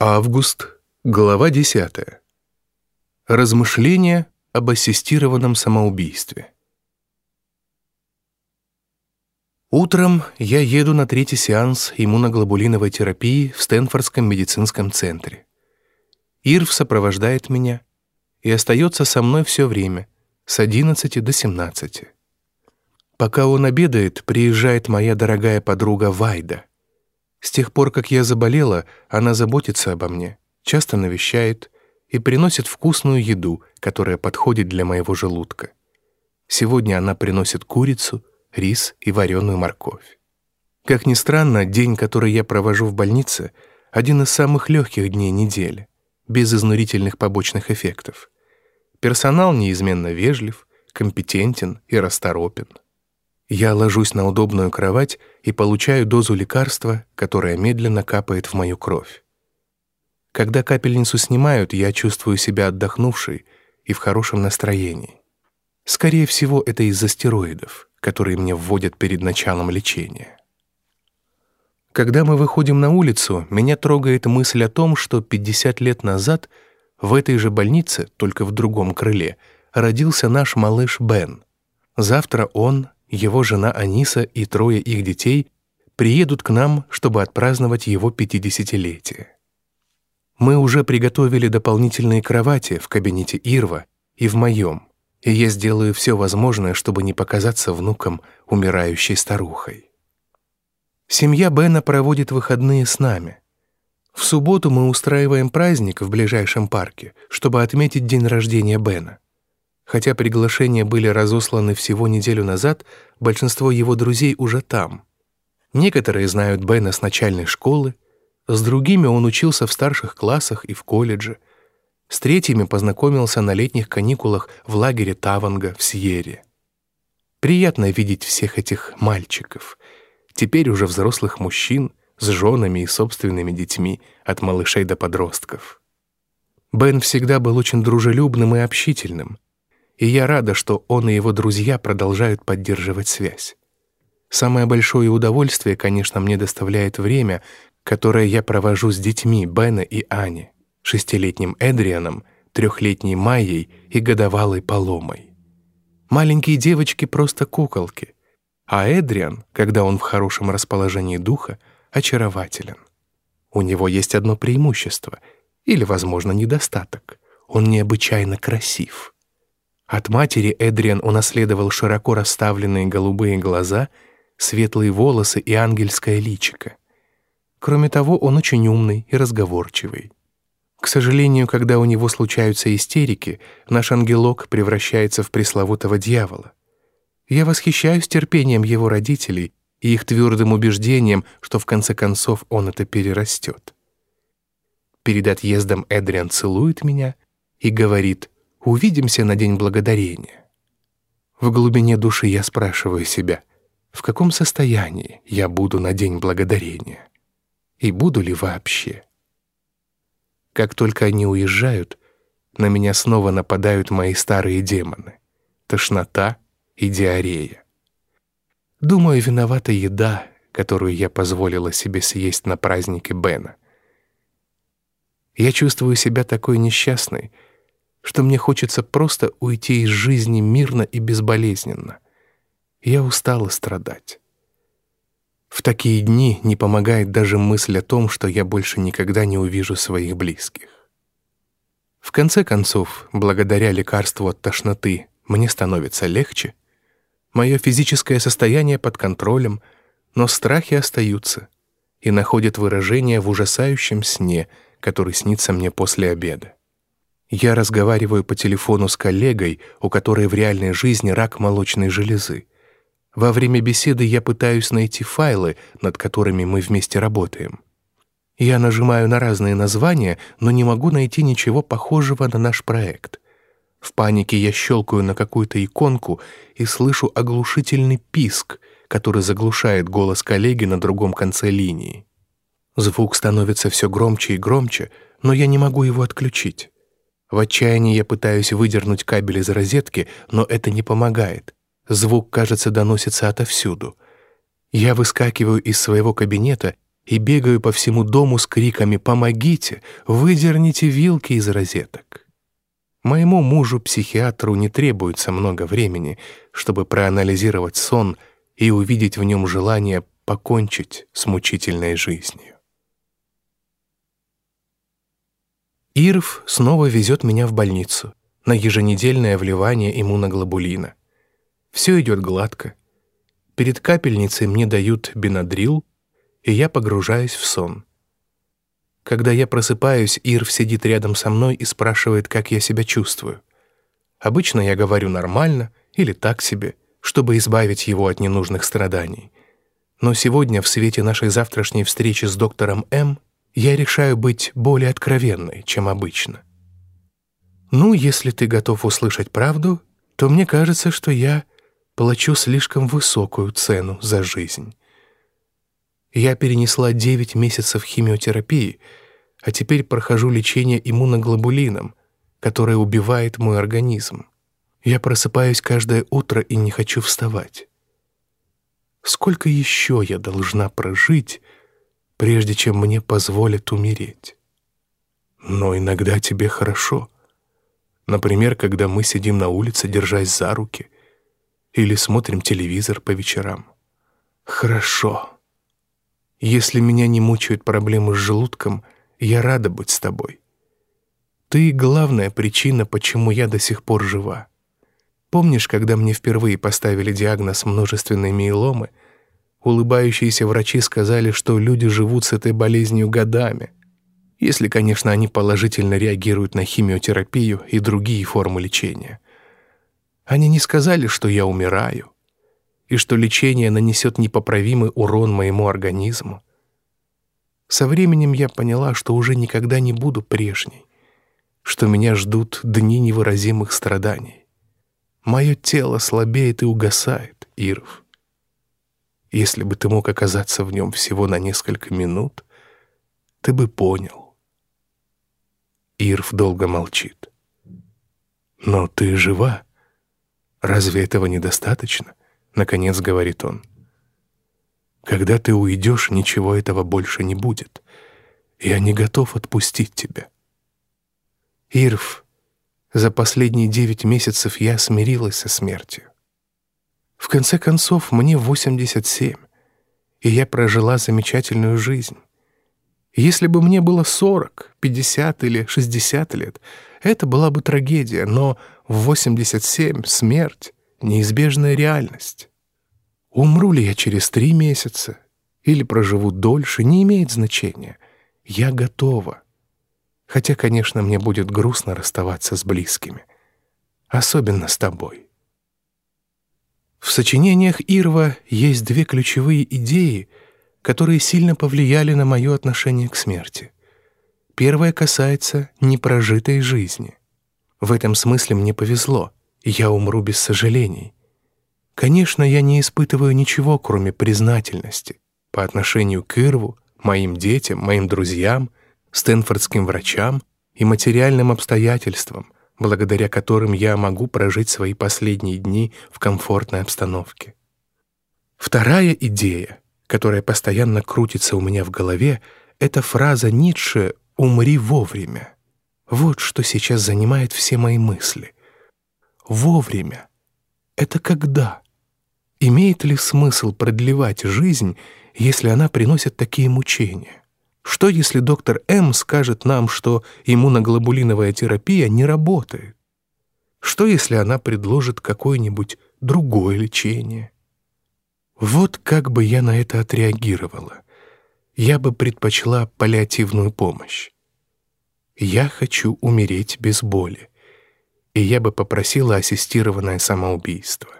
Август, глава 10. Размышления об ассистированном самоубийстве. Утром я еду на третий сеанс иммуноглобулиновой терапии в Стэнфордском медицинском центре. Ирв сопровождает меня и остается со мной все время, с 11 до 17. Пока он обедает, приезжает моя дорогая подруга Вайда. С тех пор, как я заболела, она заботится обо мне, часто навещает и приносит вкусную еду, которая подходит для моего желудка. Сегодня она приносит курицу, рис и вареную морковь. Как ни странно, день, который я провожу в больнице, один из самых легких дней недели, без изнурительных побочных эффектов. Персонал неизменно вежлив, компетентен и расторопен. Я ложусь на удобную кровать и получаю дозу лекарства, которая медленно капает в мою кровь. Когда капельницу снимают, я чувствую себя отдохнувшей и в хорошем настроении. Скорее всего, это из-за стероидов, которые мне вводят перед началом лечения. Когда мы выходим на улицу, меня трогает мысль о том, что 50 лет назад в этой же больнице, только в другом крыле, родился наш малыш Бен. Завтра он его жена Аниса и трое их детей приедут к нам, чтобы отпраздновать его 50-летие. Мы уже приготовили дополнительные кровати в кабинете Ирва и в моем, и я сделаю все возможное, чтобы не показаться внуком умирающей старухой. Семья Бена проводит выходные с нами. В субботу мы устраиваем праздник в ближайшем парке, чтобы отметить день рождения Бена. Хотя приглашения были разосланы всего неделю назад, большинство его друзей уже там. Некоторые знают Бена с начальной школы, с другими он учился в старших классах и в колледже, с третьими познакомился на летних каникулах в лагере Таванга в Сьерре. Приятно видеть всех этих мальчиков, теперь уже взрослых мужчин, с женами и собственными детьми, от малышей до подростков. Бен всегда был очень дружелюбным и общительным, и я рада, что он и его друзья продолжают поддерживать связь. Самое большое удовольствие, конечно, мне доставляет время, которое я провожу с детьми Бена и Ани, шестилетним Эдрианом, трехлетней Майей и годовалой Паломой. Маленькие девочки просто куколки, а Эдриан, когда он в хорошем расположении духа, очарователен. У него есть одно преимущество или, возможно, недостаток. Он необычайно красив. От матери Эдриан унаследовал широко расставленные голубые глаза, светлые волосы и ангельское личико. Кроме того, он очень умный и разговорчивый. К сожалению, когда у него случаются истерики, наш ангелок превращается в пресловутого дьявола. Я восхищаюсь терпением его родителей и их твердым убеждением, что в конце концов он это перерастет. Перед отъездом Эдриан целует меня и говорит Увидимся на День Благодарения. В глубине души я спрашиваю себя, в каком состоянии я буду на День Благодарения? И буду ли вообще? Как только они уезжают, на меня снова нападают мои старые демоны. Тошнота и диарея. Думаю, виновата еда, которую я позволила себе съесть на празднике Бена. Я чувствую себя такой несчастной, что мне хочется просто уйти из жизни мирно и безболезненно. Я устала страдать. В такие дни не помогает даже мысль о том, что я больше никогда не увижу своих близких. В конце концов, благодаря лекарству от тошноты, мне становится легче. Мое физическое состояние под контролем, но страхи остаются и находят выражение в ужасающем сне, который снится мне после обеда. Я разговариваю по телефону с коллегой, у которой в реальной жизни рак молочной железы. Во время беседы я пытаюсь найти файлы, над которыми мы вместе работаем. Я нажимаю на разные названия, но не могу найти ничего похожего на наш проект. В панике я щелкаю на какую-то иконку и слышу оглушительный писк, который заглушает голос коллеги на другом конце линии. Звук становится все громче и громче, но я не могу его отключить. В отчаянии я пытаюсь выдернуть кабель из розетки, но это не помогает. Звук, кажется, доносится отовсюду. Я выскакиваю из своего кабинета и бегаю по всему дому с криками «Помогите! Выдерните вилки из розеток!» Моему мужу-психиатру не требуется много времени, чтобы проанализировать сон и увидеть в нем желание покончить с мучительной жизнью. Ирв снова везет меня в больницу на еженедельное вливание иммуноглобулина. Все идет гладко. Перед капельницей мне дают бенадрил, и я погружаюсь в сон. Когда я просыпаюсь, Ирв сидит рядом со мной и спрашивает, как я себя чувствую. Обычно я говорю нормально или так себе, чтобы избавить его от ненужных страданий. Но сегодня, в свете нашей завтрашней встречи с доктором М, я решаю быть более откровенной, чем обычно. Ну, если ты готов услышать правду, то мне кажется, что я плачу слишком высокую цену за жизнь. Я перенесла 9 месяцев химиотерапии, а теперь прохожу лечение иммуноглобулином, которое убивает мой организм. Я просыпаюсь каждое утро и не хочу вставать. Сколько еще я должна прожить, прежде чем мне позволят умереть? Но иногда тебе хорошо. Например, когда мы сидим на улице, держась за руки, или смотрим телевизор по вечерам. Хорошо. Если меня не мучают проблемы с желудком, я рада быть с тобой. Ты — главная причина, почему я до сих пор жива. Помнишь, когда мне впервые поставили диагноз множественной миеломы, улыбающиеся врачи сказали, что люди живут с этой болезнью годами, если, конечно, они положительно реагируют на химиотерапию и другие формы лечения. Они не сказали, что я умираю, и что лечение нанесет непоправимый урон моему организму. Со временем я поняла, что уже никогда не буду прежней, что меня ждут дни невыразимых страданий. Мое тело слабеет и угасает, Иров. Если бы ты мог оказаться в нем всего на несколько минут, ты бы понял. Ирв долго молчит. «Но ты жива. Разве этого недостаточно?» Наконец говорит он. «Когда ты уйдешь, ничего этого больше не будет. Я не готов отпустить тебя». Ирв за последние девять месяцев я смирилась со смертью. В конце концов, мне 87, и я прожила замечательную жизнь. Если бы мне было 40, 50 или 60 лет, это была бы трагедия, но в 87 смерть — неизбежная реальность. Умру ли я через три месяца или проживу дольше, не имеет значения. Я готова. Хотя, конечно, мне будет грустно расставаться с близкими. Особенно с тобой. В сочинениях Ирва есть две ключевые идеи, которые сильно повлияли на мое отношение к смерти. Первая касается непрожитой жизни. В этом смысле мне повезло, я умру без сожалений. Конечно, я не испытываю ничего, кроме признательности по отношению к Ирву, моим детям, моим друзьям — стэнфордским врачам и материальным обстоятельствам, благодаря которым я могу прожить свои последние дни в комфортной обстановке. Вторая идея, которая постоянно крутится у меня в голове, это фраза Ницше «умри вовремя». Вот что сейчас занимает все мои мысли. Вовремя. Это когда? Имеет ли смысл продлевать жизнь, если она приносит такие мучения? Что, если доктор М скажет нам, что иммуноглобулиновая терапия не работает? Что, если она предложит какое-нибудь другое лечение? Вот как бы я на это отреагировала. Я бы предпочла паллиативную помощь. Я хочу умереть без боли, и я бы попросила ассистированное самоубийство.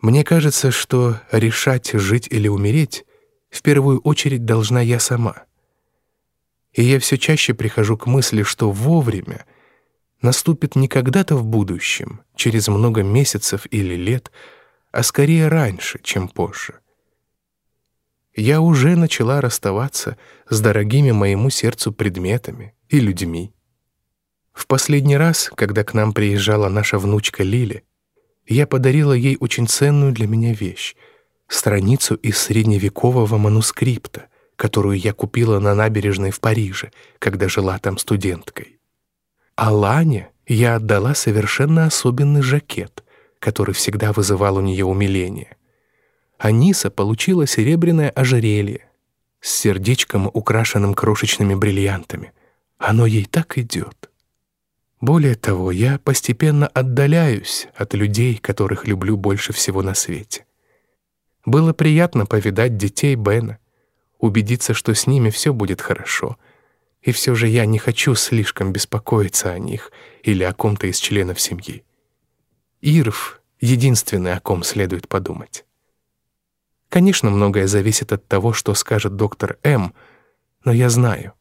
Мне кажется, что решать, жить или умереть, в первую очередь должна я сама — и я все чаще прихожу к мысли, что вовремя наступит не когда-то в будущем, через много месяцев или лет, а скорее раньше, чем позже. Я уже начала расставаться с дорогими моему сердцу предметами и людьми. В последний раз, когда к нам приезжала наша внучка Лили, я подарила ей очень ценную для меня вещь — страницу из средневекового манускрипта — которую я купила на набережной в Париже, когда жила там студенткой. А Лане я отдала совершенно особенный жакет, который всегда вызывал у нее умиление. Аниса получила серебряное ожерелье с сердечком, украшенным крошечными бриллиантами. Оно ей так идет. Более того, я постепенно отдаляюсь от людей, которых люблю больше всего на свете. Было приятно повидать детей Бена, убедиться, что с ними все будет хорошо. И все же я не хочу слишком беспокоиться о них или о ком-то из членов семьи. Ирв — единственный, о ком следует подумать. Конечно, многое зависит от того, что скажет доктор М, но я знаю,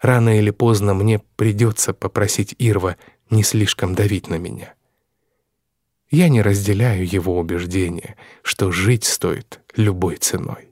Рано или поздно мне придется попросить Ирва не слишком давить на меня. Я не разделяю его убеждения, что жить стоит любой ценой.